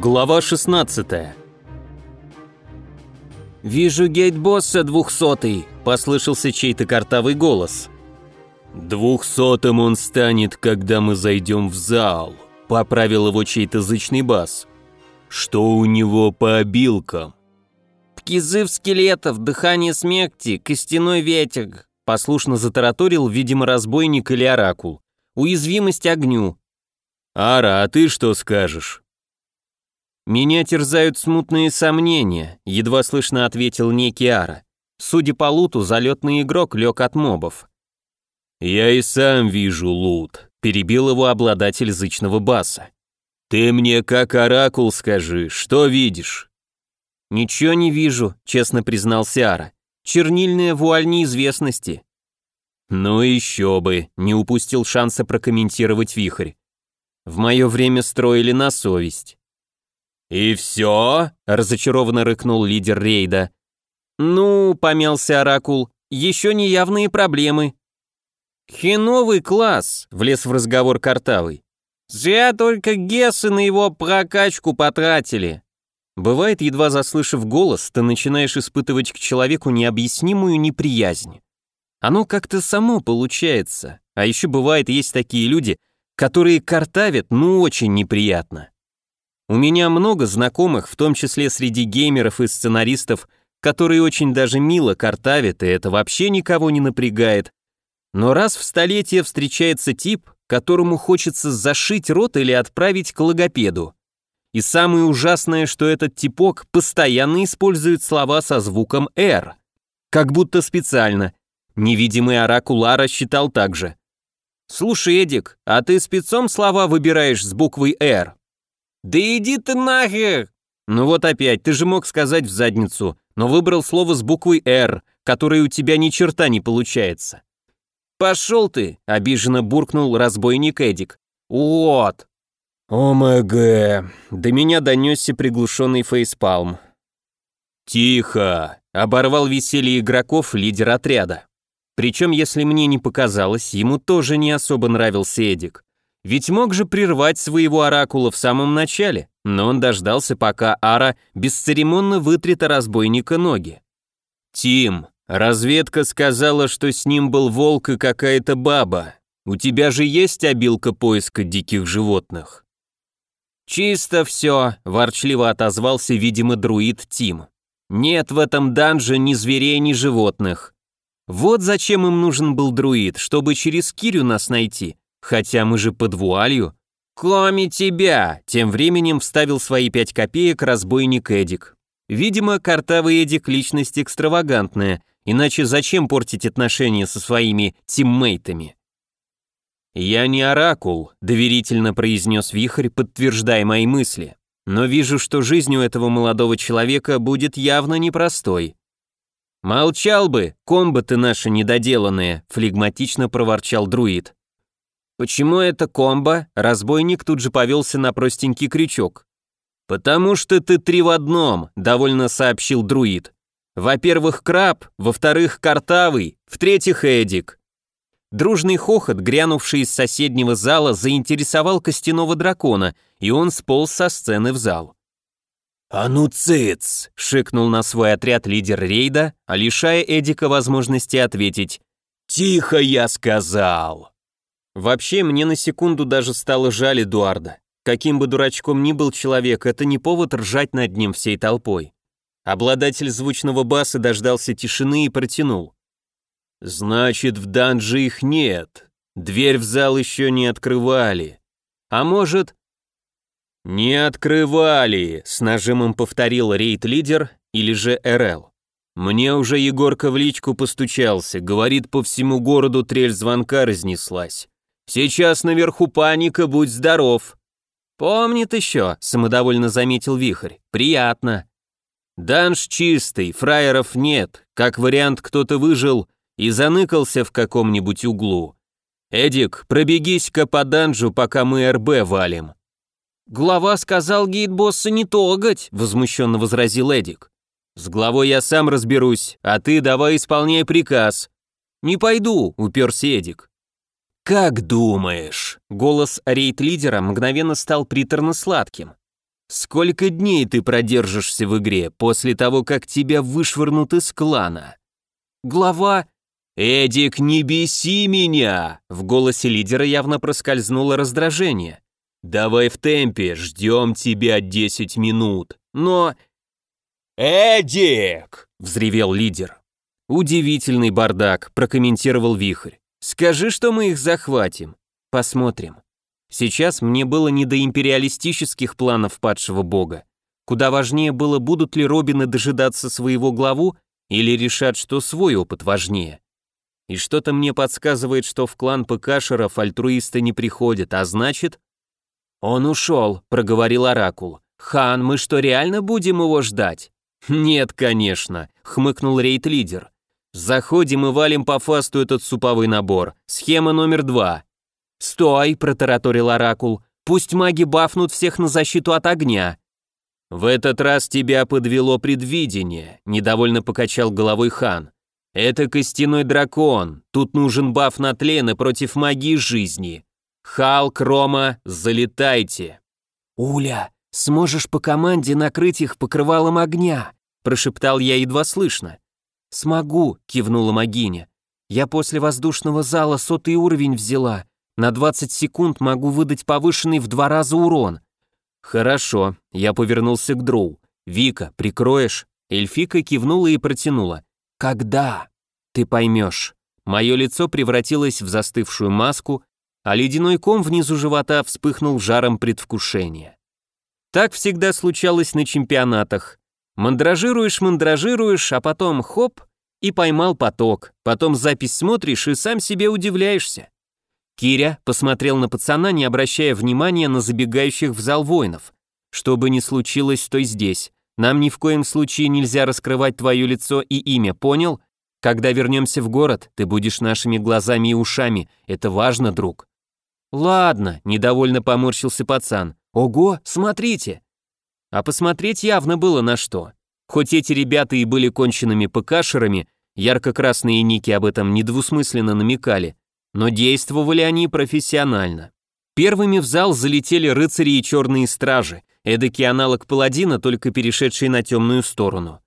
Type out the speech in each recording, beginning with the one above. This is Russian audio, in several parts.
Глава 16 «Вижу гейтбосса двухсотый», — послышался чей-то картавый голос. «Двухсотым он станет, когда мы зайдем в зал», — поправил его чей-то зычный бас. «Что у него по обилкам?» «Ткизыв скелетов, дыхание смерти, костяной ветер», — послушно затараторил, видимо, разбойник или оракул. «Уязвимость огню». «Ара, а ты что скажешь?» «Меня терзают смутные сомнения», — едва слышно ответил некий Ара. Судя по луту, залетный игрок лег от мобов. «Я и сам вижу лут», — перебил его обладатель зычного баса. «Ты мне как оракул скажи, что видишь?» «Ничего не вижу», — честно признался Ара. «Чернильная вуаль неизвестности». «Ну еще бы», — не упустил шанса прокомментировать вихрь. «В мое время строили на совесть». «И все?» — разочарованно рыкнул лидер рейда. «Ну», — помялся Оракул, — «еще неявные проблемы». «Хеновый класс», — влез в разговор Картавый. «Зря только Гессы на его прокачку потратили». Бывает, едва заслышав голос, ты начинаешь испытывать к человеку необъяснимую неприязнь. Оно как-то само получается. А еще бывает, есть такие люди, которые картавят, ну очень неприятно. У меня много знакомых, в том числе среди геймеров и сценаристов, которые очень даже мило картавят, и это вообще никого не напрягает. Но раз в столетие встречается тип, которому хочется зашить рот или отправить к логопеду. И самое ужасное, что этот типок постоянно использует слова со звуком «р», как будто специально. Невидимый оракул Ара считал так же. «Слушай, Эдик, а ты спецом слова выбираешь с буквой «р»?» «Да иди ты нахер!» «Ну вот опять, ты же мог сказать в задницу, но выбрал слово с буквой «Р», которое у тебя ни черта не получается». «Пошел ты!» — обиженно буркнул разбойник Эдик. «Вот!» «ОМГ!» До меня донесся приглушенный фейспалм. «Тихо!» — оборвал веселье игроков лидер отряда. Причем, если мне не показалось, ему тоже не особо нравился Эдик. Ведь мог же прервать своего оракула в самом начале, но он дождался, пока Ара бесцеремонно вытрет разбойника ноги. «Тим, разведка сказала, что с ним был волк и какая-то баба. У тебя же есть обилка поиска диких животных?» «Чисто все», — ворчливо отозвался, видимо, друид Тим. «Нет в этом данже ни зверей, ни животных. Вот зачем им нужен был друид, чтобы через Кирю нас найти, Хотя мы же под вуалью. Кроме тебя, тем временем вставил свои пять копеек разбойник Эдик. Видимо, картавый Эдик личность экстравагантная, иначе зачем портить отношения со своими тиммейтами? «Я не оракул», — доверительно произнес Вихрь, подтверждая мои мысли. «Но вижу, что жизнь у этого молодого человека будет явно непростой». «Молчал бы, комбаты наши недоделанные», — флегматично проворчал друид. «Почему это комбо?» Разбойник тут же повелся на простенький крючок. «Потому что ты три в одном», — довольно сообщил друид. «Во-первых, краб, во-вторых, картавый, в-третьих, Эдик». Дружный хохот, грянувший из соседнего зала, заинтересовал костяного дракона, и он сполз со сцены в зал. «А ну цыц!» — шикнул на свой отряд лидер рейда, лишая Эдика возможности ответить «Тихо, я сказал!» Вообще, мне на секунду даже стало жаль Эдуарда. Каким бы дурачком ни был человек, это не повод ржать над ним всей толпой. Обладатель звучного баса дождался тишины и протянул. «Значит, в данже их нет. Дверь в зал еще не открывали. А может...» «Не открывали», — с нажимом повторил рейд-лидер или же РЛ. «Мне уже Егорка в личку постучался, говорит, по всему городу трель звонка разнеслась. Сейчас наверху паника, будь здоров. Помнит еще, самодовольно заметил Вихрь. Приятно. Данж чистый, фраеров нет. Как вариант, кто-то выжил и заныкался в каком-нибудь углу. Эдик, пробегись-ка по данжу, пока мы РБ валим. Глава сказал гейдбосса не тогать, возмущенно возразил Эдик. С главой я сам разберусь, а ты давай исполняй приказ. Не пойду, уперся Эдик. «Как думаешь?» Голос рейд-лидера мгновенно стал приторно-сладким. Сколько дней ты продержишься в игре после того, как тебя вышвырнут из клана? Глава «Эдик, не беси меня!» В голосе лидера явно проскользнуло раздражение. «Давай в темпе, ждем тебя 10 минут». Но... «Эдик!» — взревел лидер. «Удивительный бардак», — прокомментировал Вихрь. «Скажи, что мы их захватим. Посмотрим». Сейчас мне было не до империалистических планов падшего бога. Куда важнее было, будут ли Робины дожидаться своего главу или решат, что свой опыт важнее. И что-то мне подсказывает, что в клан ПКшеров альтруисты не приходят, а значит... «Он ушел», — проговорил Оракул. «Хан, мы что, реально будем его ждать?» «Нет, конечно», — хмыкнул рейд-лидер. «Заходим и валим по фасту этот суповой набор. Схема номер два». «Стой!» — протараторил Оракул. «Пусть маги бафнут всех на защиту от огня». «В этот раз тебя подвело предвидение», — недовольно покачал головой хан. «Это костяной дракон, тут нужен баф на тлен и против магии жизни. Халк, Рома, залетайте». «Уля, сможешь по команде накрыть их покрывалом огня?» — прошептал я едва слышно. «Смогу», — кивнула магиня. «Я после воздушного зала сотый уровень взяла, на 20 секунд могу выдать повышенный в два раза урон. Хорошо, я повернулся к Дроу. Вика, прикроешь? Эльфика кивнула и протянула. Когда? Ты поймешь. Мое лицо превратилось в застывшую маску, а ледяной ком внизу живота вспыхнул жаром предвкушения. Так всегда случалось на чемпионатах. Мандражируешь, мандражируешь, а потом хоп, и поймал поток. Потом запись смотришь и сам себе удивляешься. Киря посмотрел на пацана, не обращая внимания на забегающих в зал воинов. Что бы ни случилось, то здесь. Нам ни в коем случае нельзя раскрывать твое лицо и имя, понял? Когда вернемся в город, ты будешь нашими глазами и ушами. Это важно, друг. Ладно, недовольно поморщился пацан. Ого, смотрите. А посмотреть явно было на что. Хоть эти ребята и были конченными ПКшерами, ярко-красные ники об этом недвусмысленно намекали, но действовали они профессионально. Первыми в зал залетели рыцари и черные стражи, эдакий аналог паладина, только перешедший на темную сторону.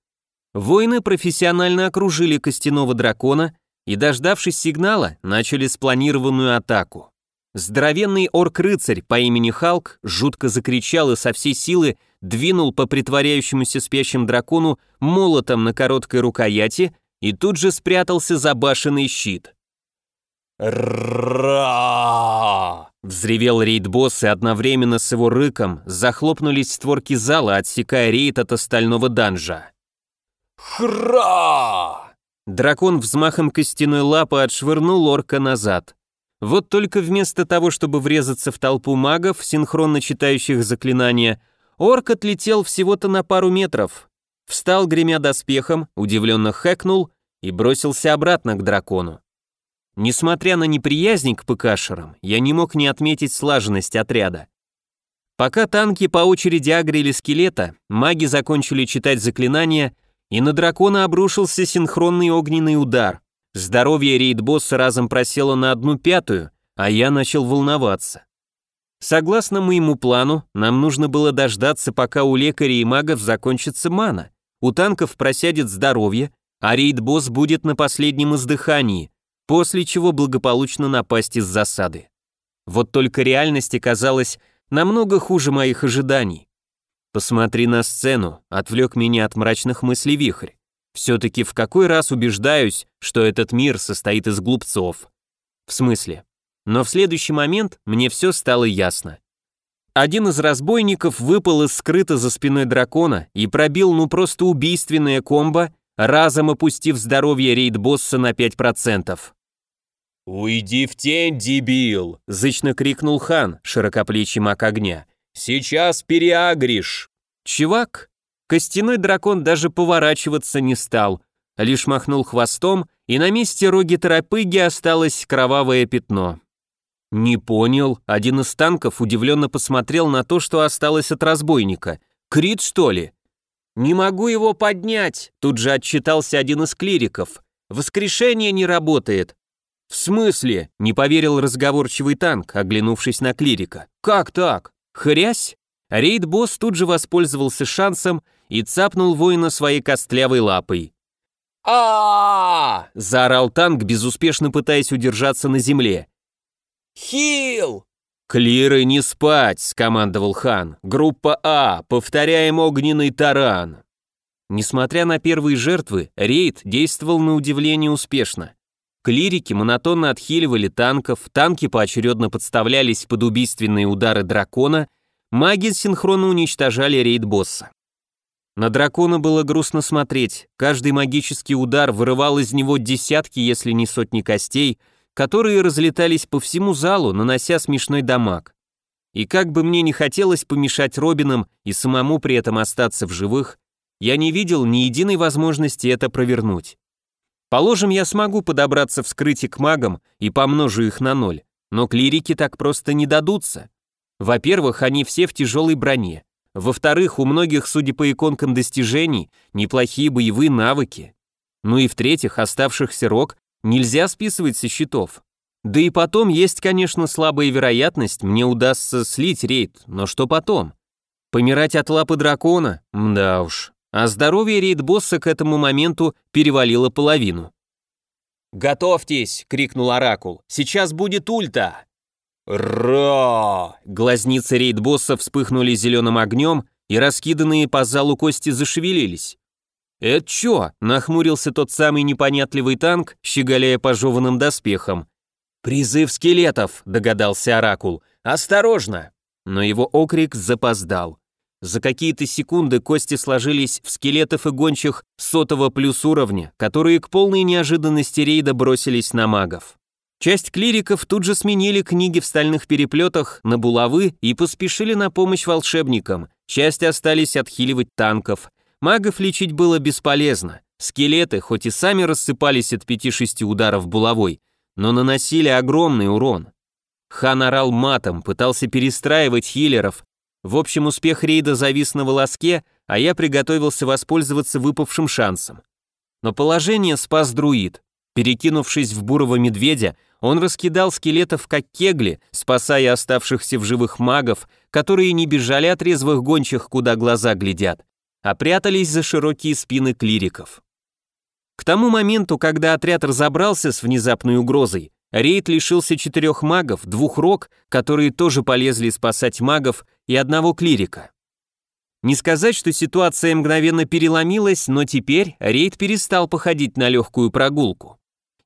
Воины профессионально окружили костяного дракона и, дождавшись сигнала, начали спланированную атаку. Здоровенный орк-рыцарь по имени Халк жутко закричал и со всей силы двинул по притворяющемуся спящим дракону молотом на короткой рукояти и тут же спрятался за башенный щит. «Ра!» Взревел рейд-босс, и одновременно с его рыком захлопнулись створки зала, отсекая рейд от остального данжа. «Хра!» Дракон взмахом костяной лапы отшвырнул орка назад. Вот только вместо того, чтобы врезаться в толпу магов, синхронно читающих заклинания, орк отлетел всего-то на пару метров. Встал, гремя доспехом, удивленно хэкнул и бросился обратно к дракону. Несмотря на неприязнь к ПКшерам, я не мог не отметить слаженность отряда. Пока танки по очереди агрили скелета, маги закончили читать заклинания, и на дракона обрушился синхронный огненный удар. Здоровье рейд-босса разом просело на одну пятую, а я начал волноваться. Согласно моему плану, нам нужно было дождаться, пока у лекарей и магов закончится мана. У танков просядет здоровье, а рейд-босс будет на последнем издыхании, после чего благополучно напасть из засады. Вот только реальность оказалась намного хуже моих ожиданий. «Посмотри на сцену», — отвлек меня от мрачных мыслей вихрь. «Все-таки в какой раз убеждаюсь, что этот мир состоит из глупцов?» «В смысле?» Но в следующий момент мне все стало ясно. Один из разбойников выпал из скрыта за спиной дракона и пробил ну просто убийственное комбо, разом опустив здоровье рейд-босса на 5%. «Уйди в тень, дебил!» — зычно крикнул хан, широкоплечий маг огня. «Сейчас переагришь!» Чувак, костяной дракон даже поворачиваться не стал, лишь махнул хвостом, и на месте роги торопыги осталось кровавое пятно. «Не понял», один из танков удивленно посмотрел на то, что осталось от разбойника. «Крит, что ли?» «Не могу его поднять», тут же отчитался один из клириков. «Воскрешение не работает. «В смысле?» — не поверил разговорчивый танк, оглянувшись на клирика. «Как так? Хрясь?» Рейд-босс тут же воспользовался шансом и цапнул воина своей костлявой лапой. а заорал танк, безуспешно пытаясь удержаться на земле. Хил! «Клиры не спать!» — скомандовал хан. «Группа А, повторяем огненный таран!» Несмотря на первые жертвы, рейд действовал на удивление успешно. Клирики монотонно отхиливали танков, танки поочередно подставлялись под убийственные удары дракона, маги синхронно уничтожали рейд босса. На дракона было грустно смотреть, каждый магический удар вырывал из него десятки, если не сотни костей, которые разлетались по всему залу, нанося смешной дамаг. И как бы мне не хотелось помешать Робинам и самому при этом остаться в живых, я не видел ни единой возможности это провернуть. Положим, я смогу подобраться в скрытие к магам и помножу их на ноль, но клирики так просто не дадутся. Во-первых, они все в тяжелой броне. Во-вторых, у многих, судя по иконкам достижений, неплохие боевые навыки. Ну и в-третьих, оставшихся рок нельзя списывать со счетов. Да и потом есть, конечно, слабая вероятность, мне удастся слить рейд, но что потом? Помирать от лапы дракона? Мда уж. А здоровье рейд-босса к этому моменту перевалило половину. «Готовьтесь!» — крикнул Оракул. «Сейчас будет ульта!» «Ра!» Глазницы рейд-босса вспыхнули зеленым огнем, и раскиданные по залу кости зашевелились. «Это чё?» — нахмурился тот самый непонятливый танк, щеголяя пожеванным доспехом. «Призыв скелетов», — догадался Оракул. «Осторожно!» Но его окрик запоздал. За какие-то секунды кости сложились в скелетов и гончих сотого плюс уровня, которые к полной неожиданности рейда бросились на магов. Часть клириков тут же сменили книги в стальных переплетах на булавы и поспешили на помощь волшебникам, часть остались отхиливать танков, Магов лечить было бесполезно. Скелеты, хоть и сами рассыпались от пяти-шести ударов булавой, но наносили огромный урон. Хан орал матом, пытался перестраивать хилеров. В общем, успех рейда завис на волоске, а я приготовился воспользоваться выпавшим шансом. Но положение спас друид. Перекинувшись в бурого медведя, он раскидал скелетов как кегли, спасая оставшихся в живых магов, которые не бежали от резвых гончих, куда глаза глядят, а прятались за широкие спины клириков. К тому моменту, когда отряд разобрался с внезапной угрозой, рейд лишился четырех магов, двух рок, которые тоже полезли спасать магов, и одного клирика. Не сказать, что ситуация мгновенно переломилась, но теперь рейд перестал походить на легкую прогулку.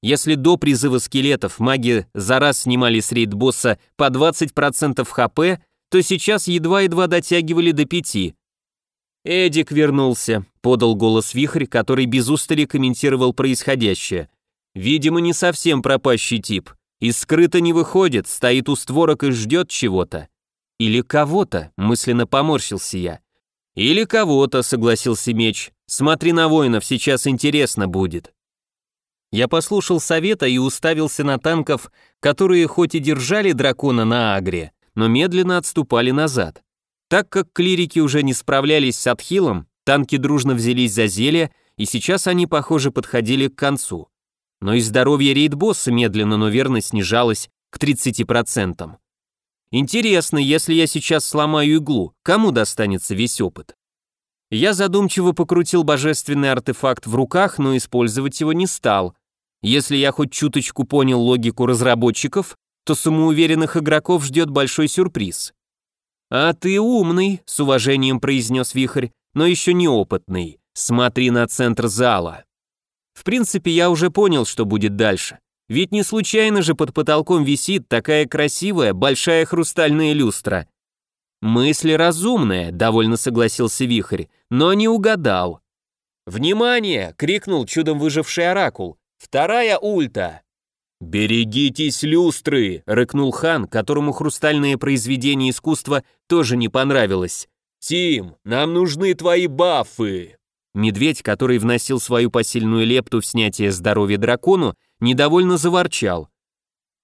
Если до призыва скелетов маги за раз снимали с рейд-босса по 20% хп, то сейчас едва-едва дотягивали до 5%, «Эдик вернулся», — подал голос Вихрь, который без устали комментировал происходящее. «Видимо, не совсем пропащий тип. Из скрыто не выходит, стоит у створок и ждет чего-то. Или кого-то», — мысленно поморщился я. «Или кого-то», — согласился меч. «Смотри на воинов, сейчас интересно будет». Я послушал совета и уставился на танков, которые хоть и держали дракона на агре, но медленно отступали назад. Так как клирики уже не справлялись с отхилом, танки дружно взялись за зелье, и сейчас они, похоже, подходили к концу. Но и здоровье рейд-босса медленно, но верно снижалось к 30%. Интересно, если я сейчас сломаю иглу, кому достанется весь опыт? Я задумчиво покрутил божественный артефакт в руках, но использовать его не стал. Если я хоть чуточку понял логику разработчиков, то самоуверенных игроков ждет большой сюрприз. «А ты умный», — с уважением произнес Вихрь, «но еще неопытный. Смотри на центр зала». В принципе, я уже понял, что будет дальше. Ведь не случайно же под потолком висит такая красивая, большая хрустальная люстра. «Мысли разумные», — довольно согласился Вихрь, но не угадал. «Внимание!» — крикнул чудом выживший оракул. «Вторая ульта!» «Берегитесь люстры!» — рыкнул хан, которому хрустальное произведение искусства тоже не понравилось. «Тим, нам нужны твои бафы!» Медведь, который вносил свою посильную лепту в снятие здоровья дракону, недовольно заворчал.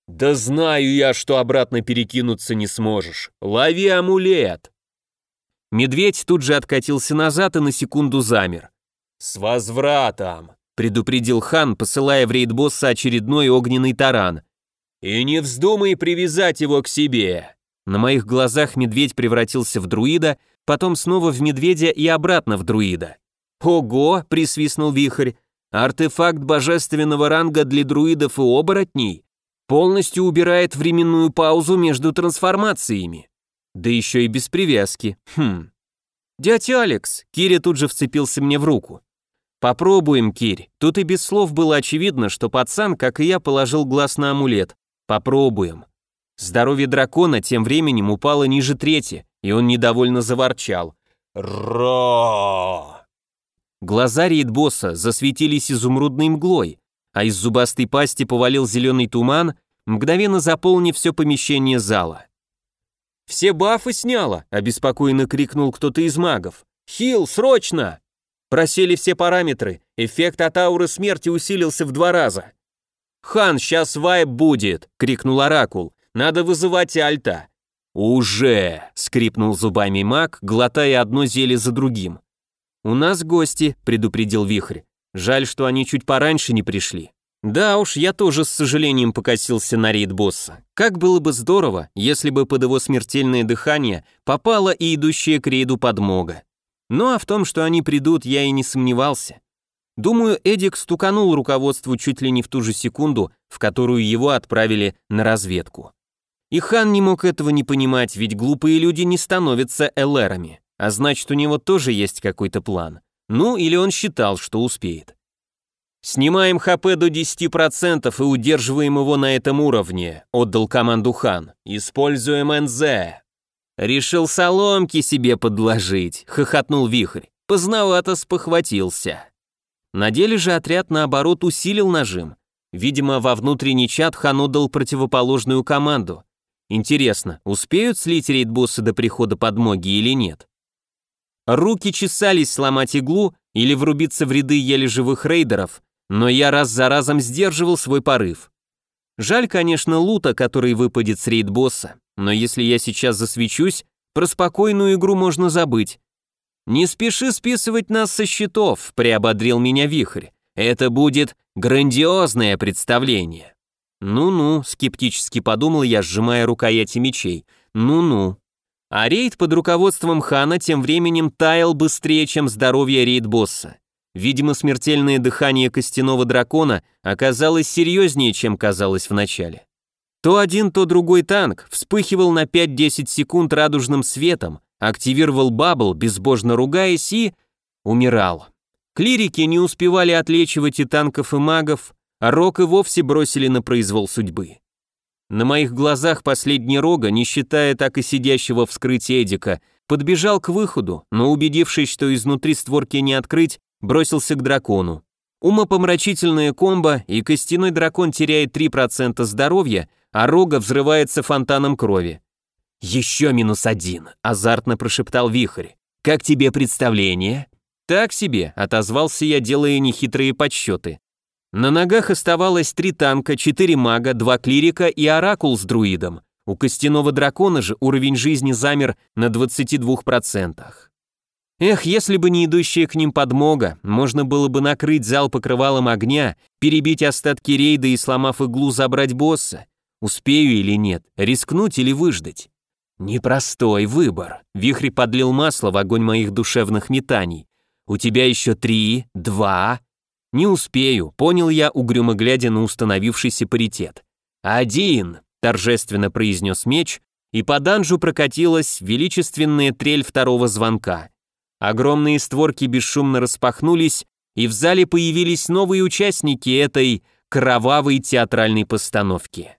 «Да знаю я, что обратно перекинуться не сможешь. Лови амулет!» Медведь тут же откатился назад и на секунду замер. «С возвратом!» Предупредил хан, посылая в рейд-босса очередной огненный таран. «И не вздумай привязать его к себе!» На моих глазах медведь превратился в друида, потом снова в медведя и обратно в друида. «Ого!» — присвистнул вихрь. «Артефакт божественного ранга для друидов и оборотней полностью убирает временную паузу между трансформациями. Да еще и без привязки. Хм. «Дядя Алекс!» — Киря тут же вцепился мне в руку. «Попробуем, Кирь. Тут и без слов было очевидно, что пацан, как и я, положил глаз на амулет. Попробуем». Здоровье дракона тем временем упало ниже трети, и он недовольно заворчал. «Ро!» Глаза рейд-босса засветились изумрудной мглой, а из зубастой пасти повалил зеленый туман, мгновенно заполнив все помещение зала. «Все бафы сняло!» — обеспокоенно крикнул кто-то из магов. «Хил, срочно!» Просели все параметры, эффект от ауры смерти усилился в два раза. «Хан, сейчас вайп будет!» — крикнул Оракул. «Надо вызывать Альта!» «Уже!» — скрипнул зубами маг, глотая одно зелье за другим. «У нас гости», — предупредил Вихрь. «Жаль, что они чуть пораньше не пришли». Да уж, я тоже с сожалением покосился на рейд босса. Как было бы здорово, если бы под его смертельное дыхание попала и идущая к рейду подмога. Ну а в том, что они придут, я и не сомневался. Думаю, Эдик стуканул руководству чуть ли не в ту же секунду, в которую его отправили на разведку. И хан не мог этого не понимать, ведь глупые люди не становятся элерами, а значит, у него тоже есть какой-то план. Ну, или он считал, что успеет. «Снимаем ХП до 10% и удерживаем его на этом уровне», отдал команду Хан. «Используем НЗ». «Решил соломки себе подложить», хохотнул Вихрь. Поздновато спохватился. На деле же отряд, наоборот, усилил нажим. Видимо, во внутренний чат Хан отдал противоположную команду. Интересно, успеют слить рейд-боссы до прихода подмоги или нет? Руки чесались сломать иглу или врубиться в ряды еле живых рейдеров, но я раз за разом сдерживал свой порыв. Жаль, конечно, лута, который выпадет с рейд-босса, но если я сейчас засвечусь, про спокойную игру можно забыть. «Не спеши списывать нас со счетов», — приободрил меня Вихрь. «Это будет грандиозное представление». «Ну-ну», — скептически подумал я, сжимая рукояти мечей. «Ну-ну». А рейд под руководством Хана тем временем таял быстрее, чем здоровье рейд-босса. Видимо, смертельное дыхание костяного дракона оказалось серьезнее, чем казалось вначале. То один, то другой танк вспыхивал на 5-10 секунд радужным светом, активировал бабл, безбожно ругаясь, и умирал. Клирики не успевали отлечивать и танков, и магов, а Рок и вовсе бросили на произвол судьбы. На моих глазах последний Рога, не считая так и сидящего вскрытия Эдика, подбежал к выходу, но убедившись, что изнутри створки не открыть, бросился к дракону. Умопомрачительная комбо, и костяной дракон теряет 3% здоровья, а рога взрывается фонтаном крови. «Еще минус один», — азартно прошептал Вихрь. «Как тебе представление?» «Так себе», — отозвался я, делая нехитрые подсчеты. На ногах оставалось три танка, четыре мага, два клирика и оракул с друидом. У костяного дракона же уровень жизни замер на 22%. Эх, если бы не идущая к ним подмога, можно было бы накрыть зал покрывалом огня, перебить остатки рейда и, сломав иглу, забрать босса. Успею или нет, рискнуть или выждать? Непростой выбор. Вихрь подлил масло в огонь моих душевных метаний. У тебя еще три, два... Не успею, понял я, угрюмо глядя на установившийся паритет. Один, торжественно произнес меч, и по данжу прокатилась величественная трель второго звонка. Огромные створки бесшумно распахнулись, и в зале появились новые участники этой кровавой театральной постановки.